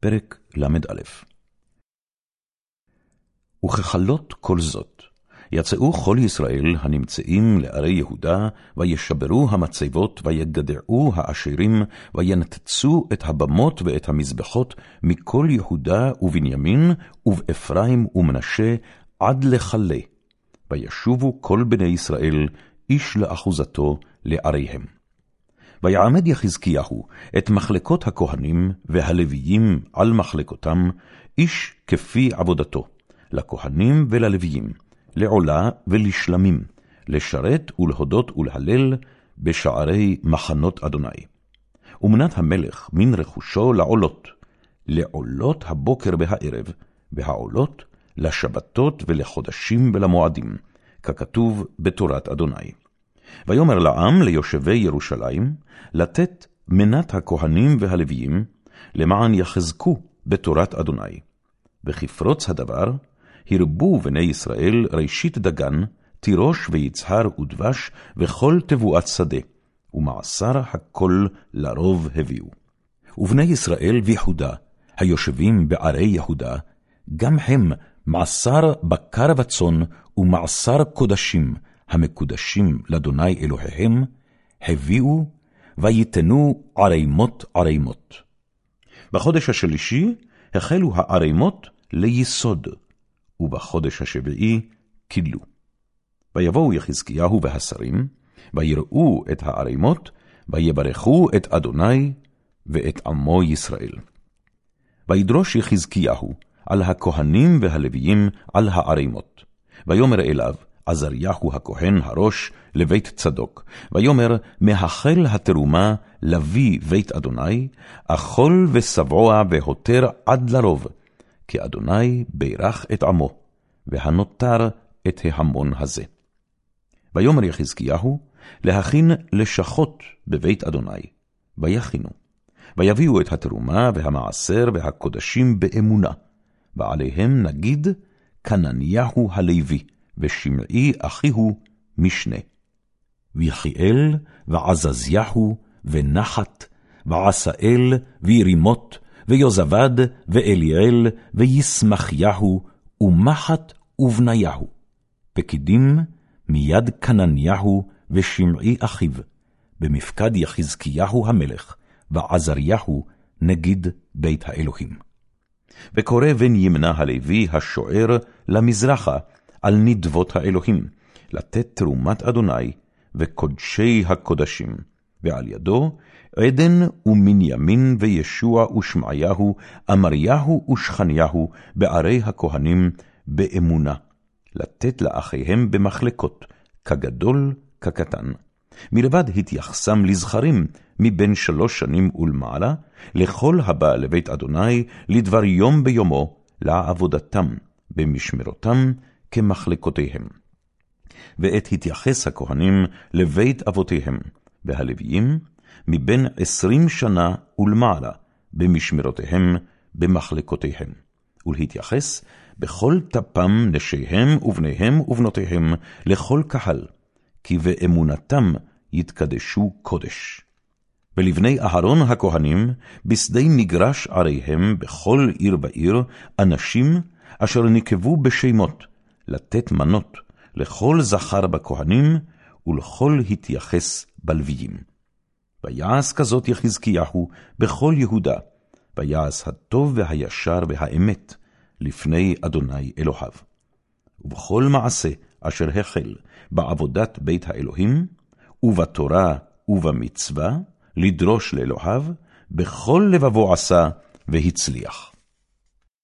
פרק ל"א וככלות כל זאת, יצאו כל ישראל הנמצאים לערי יהודה, וישברו המצבות, ויגדעו העשירים, וינתצו את הבמות ואת המזבחות מכל יהודה ובנימין, ובאפרים ומנשה, עד לכלה. וישובו כל בני ישראל, איש לאחוזתו, לעריהם. ויעמד יחזקיהו את מחלקות הכהנים והלוויים על מחלקותם, איש כפי עבודתו, לכהנים וללוויים, לעולה ולשלמים, לשרת ולהודות ולהלל בשערי מחנות אדוני. ומנת המלך מן רכושו לעולות, לעולות הבוקר והערב, והעולות לשבתות ולחודשים ולמועדים, ככתוב בתורת אדוני. ויאמר לעם ליושבי ירושלים, לתת מנת הכהנים והלוויים, למען יחזקו בתורת אדוני. וכפרוץ הדבר, הרבו בני ישראל ראשית דגן, תירוש ויצהר ודבש, וכל תבואת שדה, ומעשר הכל לרוב הביאו. ובני ישראל ויחודה, היושבים בערי יהודה, גם הם מעשר בקר וצאן ומעשר קודשים, המקודשים לאדוני אלוהיהם, הביאו ויתנו ערימות ערימות. בחודש השלישי החלו הערימות ליסוד, ובחודש השביעי כילו. ויבואו יחזקיהו והשרים, ויראו את הערימות, ויברכו את אדוני ואת עמו ישראל. וידרוש יחזקיהו על הכהנים והלוויים על הערימות, ויאמר אליו, עזריהו הכהן הראש לבית צדוק, ויאמר, מהחל התרומה לביא בית אדוני, אכול ושבוע והותר עד לרוב, כי אדוני בירך את עמו, והנותר את ההמון הזה. ויאמר יחזקיהו, להכין לשכות בבית אדוני, ויכינו. ויביאו את התרומה והמעשר והקודשים באמונה, ועליהם נגיד כנניהו הלוי, ושמעי אחיהו משנה. ויחיאל, ועזזיהו, ונחת, ועשאל, וירימות, ויוזבד, ואליאל, וישמחיהו, ומחת ובניהו. פקידים מיד כנניהו ושמעי אחיו, במפקד יחזקיהו המלך, ועזריהו נגיד בית האלוהים. וקורא בן ימנה הלוי השוער למזרחה, על נדבות האלוהים, לתת תרומת אדוני וקודשי הקודשים, ועל ידו עדן ומנימין וישוע ושמעיהו, אמריהו ושכניהו, בערי הכהנים, באמונה, לתת לאחיהם במחלקות, כגדול כקטן. מלבד התייחסם לזכרים מבין שלוש שנים ולמעלה, לכל הבא לבית אדוני, לדבר יום ביומו, לעבודתם, במשמרותם, כמחלקותיהם. ועת התייחס הכהנים לבית אבותיהם, והלוויים מבין עשרים שנה ולמעלה, במשמרותיהם, במחלקותיהם, ולהתייחס בכל טפם נשיהם ובניהם ובנותיהם לכל קהל, כי באמונתם יתקדשו קודש. ולבני אהרון הכהנים, בשדה מגרש עריהם בכל עיר בעיר, אנשים אשר נקבו בשמות, לתת מנות לכל זכר בכהנים ולכל התייחס בלוויים. ויעש כזאת יחזקיהו בכל יהודה, ויעש הטוב והישר והאמת לפני אדוני אלוהיו. ובכל מעשה אשר החל בעבודת בית האלוהים, ובתורה ובמצווה, לדרוש לאלוהיו, בכל לבבו עשה והצליח.